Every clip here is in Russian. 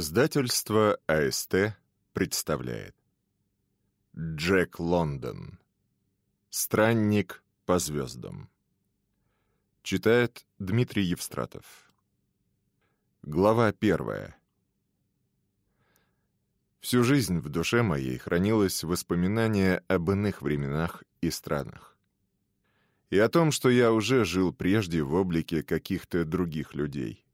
Издательство АСТ представляет. Джек Лондон. Странник по звездам Читает Дмитрий Евстратов. Глава первая. Всю жизнь в душе моей хранилось воспоминание об иных временах и странах. И о том, что я уже жил прежде в облике каких-то других людей —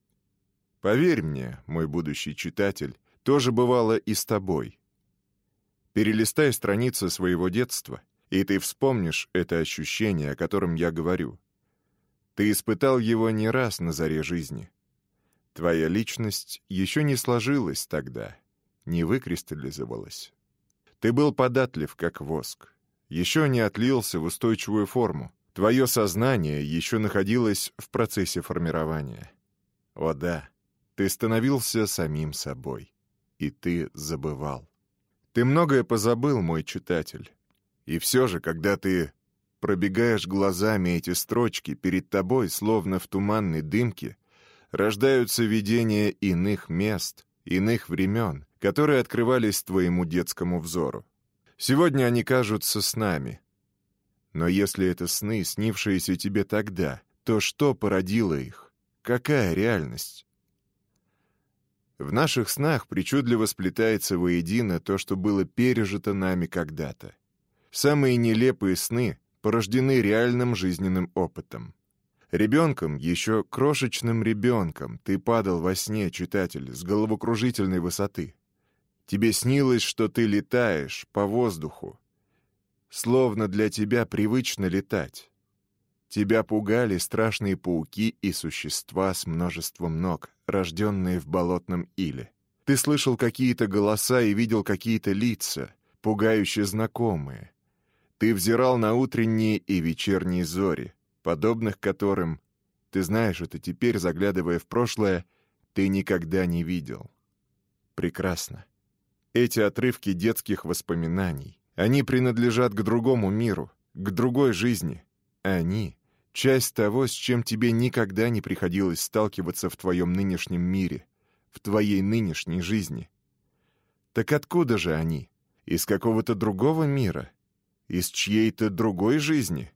Поверь мне, мой будущий читатель, тоже бывало и с тобой. Перелистай страницы своего детства, и ты вспомнишь это ощущение, о котором я говорю. Ты испытал его не раз на заре жизни. Твоя личность еще не сложилась тогда, не выкристаллизовалась. Ты был податлив, как воск, еще не отлился в устойчивую форму. Твое сознание еще находилось в процессе формирования. О да, ты становился самим собой. И ты забывал. Ты многое позабыл, мой читатель. И все же, когда ты пробегаешь глазами эти строчки, перед тобой, словно в туманной дымке, рождаются видения иных мест, иных времен, которые открывались твоему детскому взору. Сегодня они кажутся с нами. Но если это сны, снившиеся тебе тогда, то что породило их? Какая реальность? В наших снах причудливо сплетается воедино то, что было пережито нами когда-то. Самые нелепые сны порождены реальным жизненным опытом. Ребенком, еще крошечным ребенком, ты падал во сне, читатель, с головокружительной высоты. Тебе снилось, что ты летаешь по воздуху. Словно для тебя привычно летать. Тебя пугали страшные пауки и существа с множеством ног, рожденные в болотном иле. Ты слышал какие-то голоса и видел какие-то лица, пугающе знакомые. Ты взирал на утренние и вечерние зори, подобных которым, ты знаешь это теперь, заглядывая в прошлое, ты никогда не видел. Прекрасно. Эти отрывки детских воспоминаний, они принадлежат к другому миру, к другой жизни, они — часть того, с чем тебе никогда не приходилось сталкиваться в твоем нынешнем мире, в твоей нынешней жизни. Так откуда же они? Из какого-то другого мира? Из чьей-то другой жизни?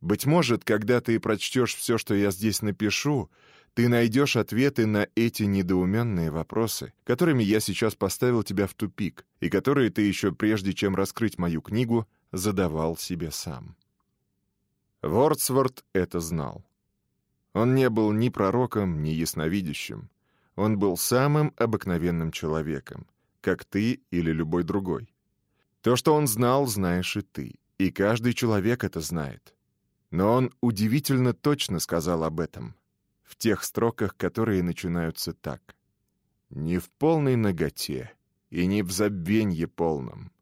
Быть может, когда ты прочтешь все, что я здесь напишу, ты найдешь ответы на эти недоуменные вопросы, которыми я сейчас поставил тебя в тупик, и которые ты еще прежде, чем раскрыть мою книгу, задавал себе сам. Вордсворт это знал. Он не был ни пророком, ни ясновидящим. Он был самым обыкновенным человеком, как ты или любой другой. То, что он знал, знаешь и ты, и каждый человек это знает. Но он удивительно точно сказал об этом, в тех строках, которые начинаются так. «Не в полной наготе и не в забвенье полном.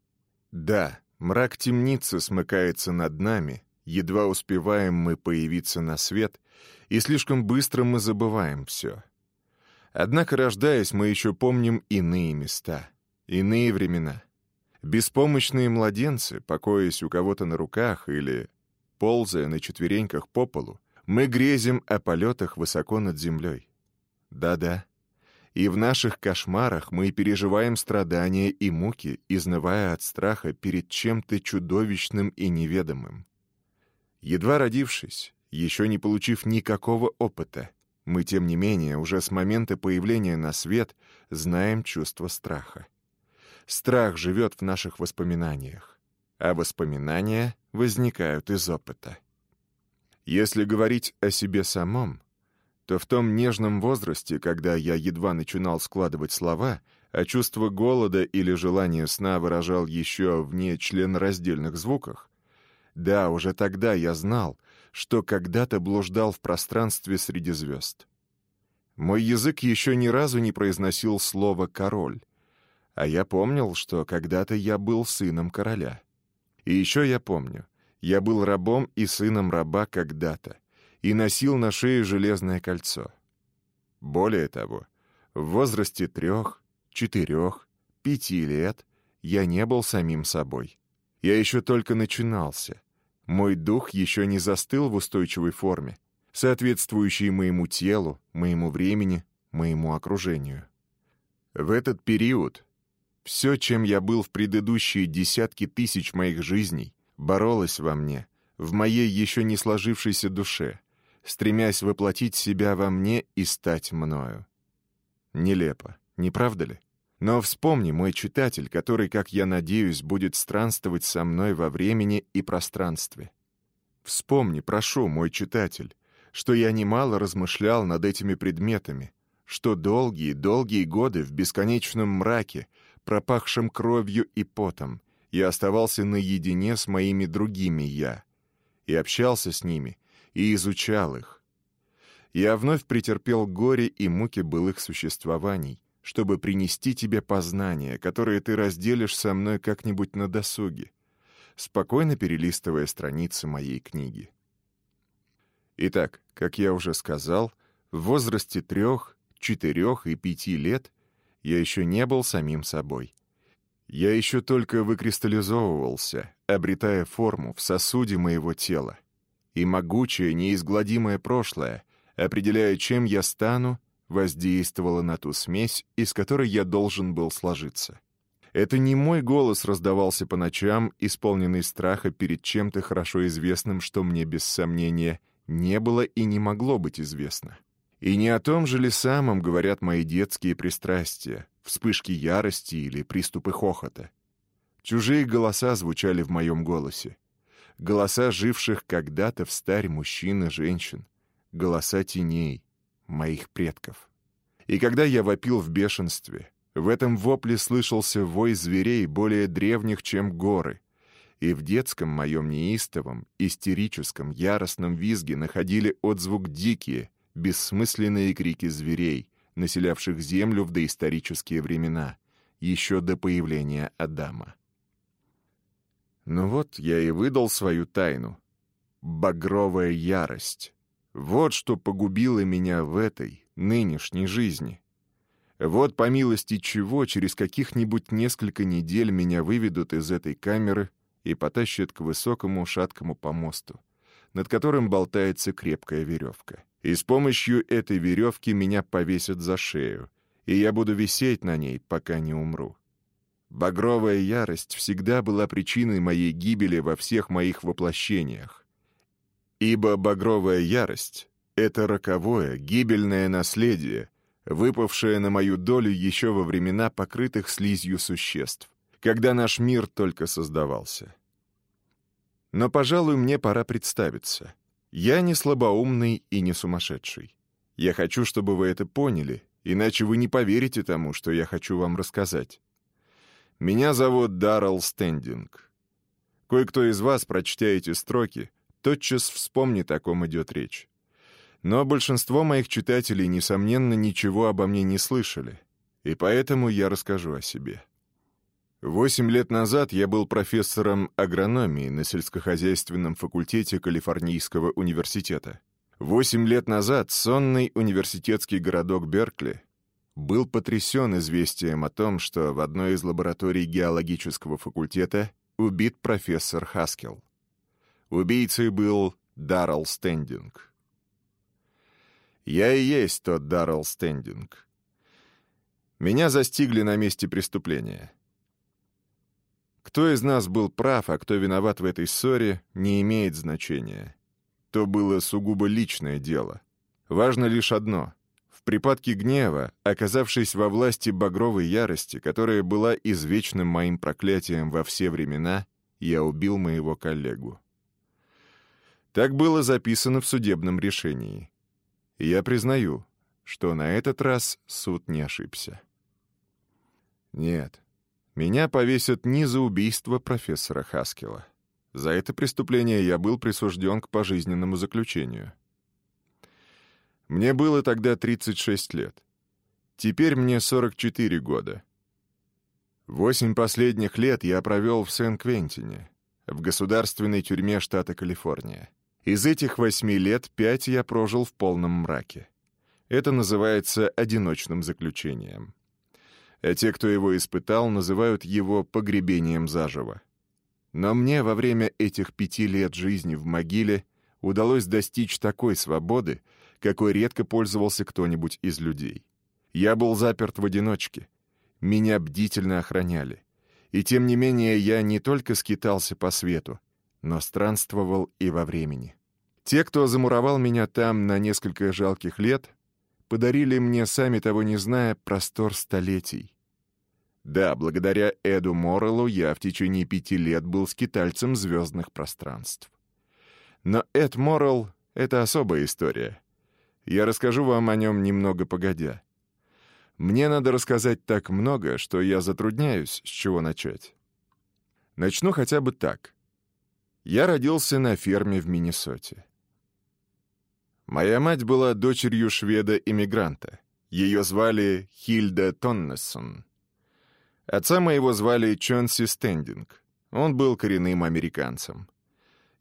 Да, мрак темницы смыкается над нами, Едва успеваем мы появиться на свет, и слишком быстро мы забываем все. Однако, рождаясь, мы еще помним иные места, иные времена. Беспомощные младенцы, покоясь у кого-то на руках или ползая на четвереньках по полу, мы грезим о полетах высоко над землей. Да-да. И в наших кошмарах мы переживаем страдания и муки, изнывая от страха перед чем-то чудовищным и неведомым. Едва родившись, еще не получив никакого опыта, мы, тем не менее, уже с момента появления на свет знаем чувство страха. Страх живет в наших воспоминаниях, а воспоминания возникают из опыта. Если говорить о себе самом, то в том нежном возрасте, когда я едва начинал складывать слова, а чувство голода или желание сна выражал еще в нечленораздельных звуках, да, уже тогда я знал, что когда-то блуждал в пространстве среди звезд. Мой язык еще ни разу не произносил слово «король», а я помнил, что когда-то я был сыном короля. И еще я помню, я был рабом и сыном раба когда-то, и носил на шее железное кольцо. Более того, в возрасте трех, четырех, пяти лет я не был самим собой. Я еще только начинался — мой дух еще не застыл в устойчивой форме, соответствующей моему телу, моему времени, моему окружению. В этот период все, чем я был в предыдущие десятки тысяч моих жизней, боролось во мне, в моей еще не сложившейся душе, стремясь воплотить себя во мне и стать мною. Нелепо, не правда ли? Но вспомни, мой читатель, который, как я надеюсь, будет странствовать со мной во времени и пространстве. Вспомни, прошу, мой читатель, что я немало размышлял над этими предметами, что долгие-долгие годы в бесконечном мраке, пропахшем кровью и потом, я оставался наедине с моими другими «я», и общался с ними, и изучал их. Я вновь претерпел горе и муки былых существований, чтобы принести тебе познания, которые ты разделишь со мной как-нибудь на досуге, спокойно перелистывая страницы моей книги. Итак, как я уже сказал, в возрасте трех, четырех и пяти лет я еще не был самим собой. Я еще только выкристаллизовывался, обретая форму в сосуде моего тела. И могучее, неизгладимое прошлое, определяя, чем я стану, воздействовало на ту смесь, из которой я должен был сложиться. Это не мой голос раздавался по ночам, исполненный страха перед чем-то хорошо известным, что мне, без сомнения, не было и не могло быть известно. И не о том же ли самом говорят мои детские пристрастия, вспышки ярости или приступы хохота. Чужие голоса звучали в моем голосе. Голоса живших когда-то в старь мужчин и женщин. Голоса теней, моих предков. И когда я вопил в бешенстве, в этом вопле слышался вой зверей более древних, чем горы. И в детском моем неистовом, истерическом, яростном визге находили отзвук дикие, бессмысленные крики зверей, населявших Землю в доисторические времена, еще до появления Адама. Ну вот, я и выдал свою тайну. Багровая ярость. Вот что погубило меня в этой, нынешней жизни. Вот по милости чего через каких-нибудь несколько недель меня выведут из этой камеры и потащат к высокому шаткому помосту, над которым болтается крепкая веревка. И с помощью этой веревки меня повесят за шею, и я буду висеть на ней, пока не умру. Багровая ярость всегда была причиной моей гибели во всех моих воплощениях. Ибо багровая ярость — это роковое, гибельное наследие, выпавшее на мою долю еще во времена покрытых слизью существ, когда наш мир только создавался. Но, пожалуй, мне пора представиться. Я не слабоумный и не сумасшедший. Я хочу, чтобы вы это поняли, иначе вы не поверите тому, что я хочу вам рассказать. Меня зовут Даррелл Стендинг. Кое-кто из вас, прочтя эти строки, тотчас вспомнит, о ком идет речь. Но большинство моих читателей, несомненно, ничего обо мне не слышали, и поэтому я расскажу о себе. Восемь лет назад я был профессором агрономии на сельскохозяйственном факультете Калифорнийского университета. Восемь лет назад сонный университетский городок Беркли был потрясен известием о том, что в одной из лабораторий геологического факультета убит профессор Хаскел. Убийцей был Даррелл Стендинг. Я и есть тот Даррелл Стендинг. Меня застигли на месте преступления — кто из нас был прав, а кто виноват в этой ссоре, не имеет значения. То было сугубо личное дело. Важно лишь одно. В припадке гнева, оказавшись во власти багровой ярости, которая была извечным моим проклятием во все времена, я убил моего коллегу. Так было записано в судебном решении. И я признаю, что на этот раз суд не ошибся. Нет, меня повесят не за убийство профессора Хаскела. За это преступление я был присужден к пожизненному заключению. Мне было тогда 36 лет. Теперь мне 44 года. Восемь последних лет я провел в Сен-Квентине, в государственной тюрьме штата Калифорния. Из этих восьми лет пять я прожил в полном мраке. Это называется одиночным заключением а те, кто его испытал, называют его погребением заживо. Но мне во время этих пяти лет жизни в могиле удалось достичь такой свободы, какой редко пользовался кто-нибудь из людей. Я был заперт в одиночке, Меня бдительно охраняли. И тем не менее я не только скитался по свету, но странствовал и во времени. Те, кто замуровал меня там на несколько жалких лет, подарили мне, сами того не зная, простор столетий. Да, благодаря Эду Морреллу я в течение пяти лет был скитальцем звездных пространств. Но Эд Моррелл — это особая история. Я расскажу вам о нем немного погодя. Мне надо рассказать так много, что я затрудняюсь, с чего начать. Начну хотя бы так. Я родился на ферме в Миннесоте. Моя мать была дочерью шведа-иммигранта. Ее звали Хильда Тоннессон. Отца моего звали Чонси Стендинг. Он был коренным американцем.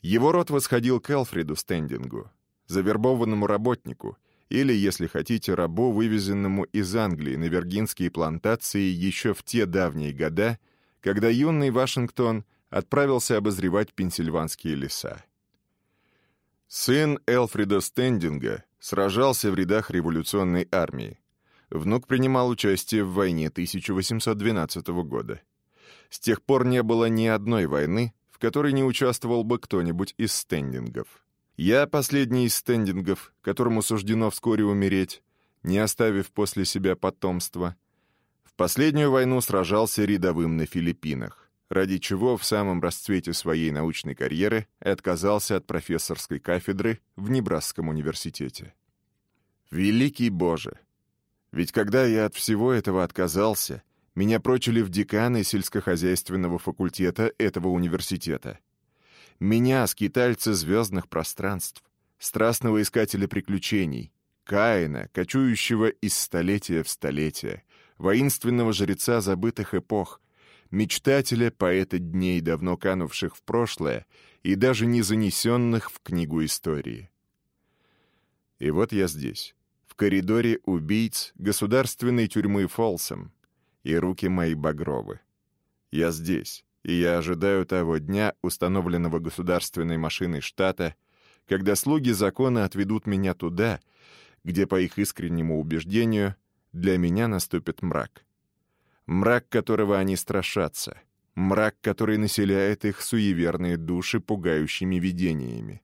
Его род восходил к Элфриду Стендингу, завербованному работнику, или, если хотите, рабу, вывезенному из Англии на виргинские плантации еще в те давние года, когда юный Вашингтон отправился обозревать пенсильванские леса. Сын Элфрида Стендинга сражался в рядах революционной армии. Внук принимал участие в войне 1812 года. С тех пор не было ни одной войны, в которой не участвовал бы кто-нибудь из стендингов. Я последний из стендингов, которому суждено вскоре умереть, не оставив после себя потомства. В последнюю войну сражался рядовым на Филиппинах ради чего в самом расцвете своей научной карьеры отказался от профессорской кафедры в Небрасском университете. Великий Боже! Ведь когда я от всего этого отказался, меня прочили в деканы сельскохозяйственного факультета этого университета. Меня, скитальца звездных пространств, страстного искателя приключений, Каина, кочующего из столетия в столетие, воинственного жреца забытых эпох, мечтателя, поэта дней, давно канувших в прошлое и даже не занесенных в книгу истории. И вот я здесь, в коридоре убийц государственной тюрьмы Фолсом, и руки мои багровы. Я здесь, и я ожидаю того дня, установленного государственной машиной штата, когда слуги закона отведут меня туда, где, по их искреннему убеждению, для меня наступит мрак мрак которого они страшатся, мрак, который населяет их суеверные души пугающими видениями,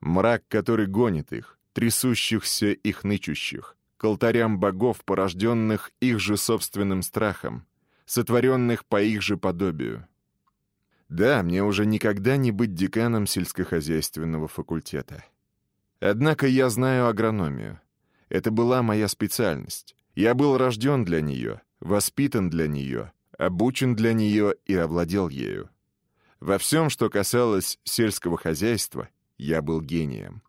мрак, который гонит их, трясущихся и хнычущих, к алтарям богов, порожденных их же собственным страхом, сотворенных по их же подобию. Да, мне уже никогда не быть деканом сельскохозяйственного факультета. Однако я знаю агрономию. Это была моя специальность. Я был рожден для нее, воспитан для нее, обучен для нее и овладел ею. Во всем, что касалось сельского хозяйства, я был гением.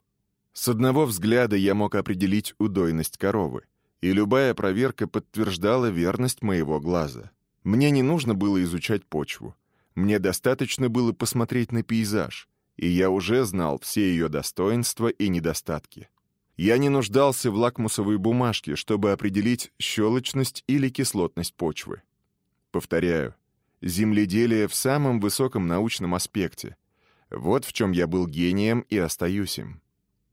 С одного взгляда я мог определить удойность коровы, и любая проверка подтверждала верность моего глаза. Мне не нужно было изучать почву. Мне достаточно было посмотреть на пейзаж, и я уже знал все ее достоинства и недостатки. Я не нуждался в лакмусовой бумажке, чтобы определить щелочность или кислотность почвы. Повторяю, земледелие в самом высоком научном аспекте. Вот в чем я был гением и остаюсь им.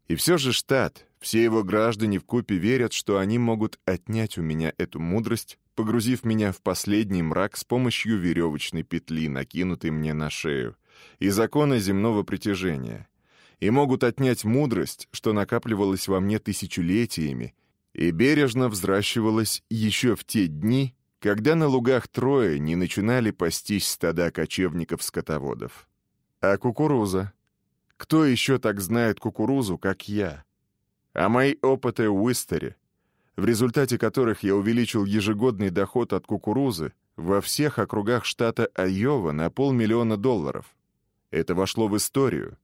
И все же штат, все его граждане в купе верят, что они могут отнять у меня эту мудрость, погрузив меня в последний мрак с помощью веревочной петли, накинутой мне на шею, и закона земного притяжения — и могут отнять мудрость, что накапливалась во мне тысячелетиями и бережно взращивалась еще в те дни, когда на лугах Троя не начинали пастись стада кочевников-скотоводов. А кукуруза? Кто еще так знает кукурузу, как я? А мои опыты в Уистере, в результате которых я увеличил ежегодный доход от кукурузы во всех округах штата Айова на полмиллиона долларов. Это вошло в историю,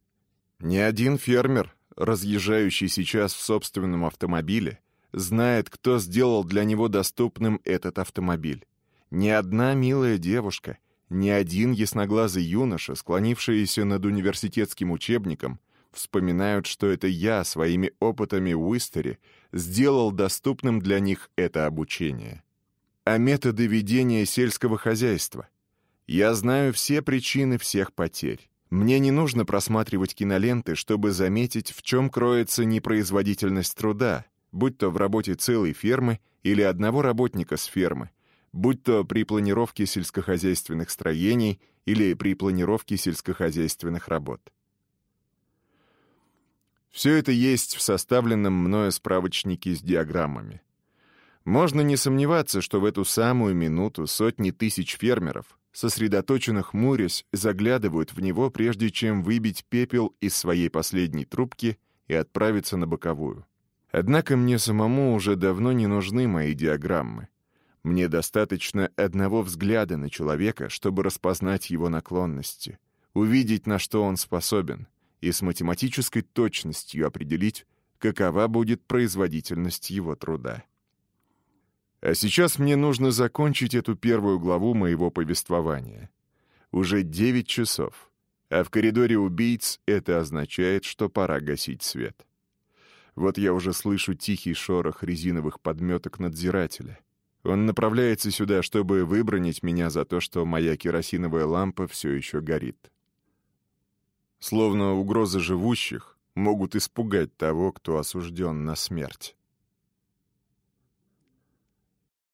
ни один фермер, разъезжающий сейчас в собственном автомобиле, знает, кто сделал для него доступным этот автомобиль. Ни одна милая девушка, ни один ясноглазый юноша, склонившийся над университетским учебником, вспоминают, что это я своими опытами в Уистере сделал доступным для них это обучение. А методы ведения сельского хозяйства. Я знаю все причины всех потерь. Мне не нужно просматривать киноленты, чтобы заметить, в чем кроется непроизводительность труда, будь то в работе целой фермы или одного работника с фермы, будь то при планировке сельскохозяйственных строений или при планировке сельскохозяйственных работ. Все это есть в составленном мною справочнике с диаграммами. Можно не сомневаться, что в эту самую минуту сотни тысяч фермеров, сосредоточенно хмурясь, заглядывают в него, прежде чем выбить пепел из своей последней трубки и отправиться на боковую. Однако мне самому уже давно не нужны мои диаграммы. Мне достаточно одного взгляда на человека, чтобы распознать его наклонности, увидеть, на что он способен, и с математической точностью определить, какова будет производительность его труда. А сейчас мне нужно закончить эту первую главу моего повествования. Уже девять часов, а в коридоре убийц это означает, что пора гасить свет. Вот я уже слышу тихий шорох резиновых подметок надзирателя. Он направляется сюда, чтобы выбронить меня за то, что моя керосиновая лампа все еще горит. Словно угрозы живущих могут испугать того, кто осужден на смерть.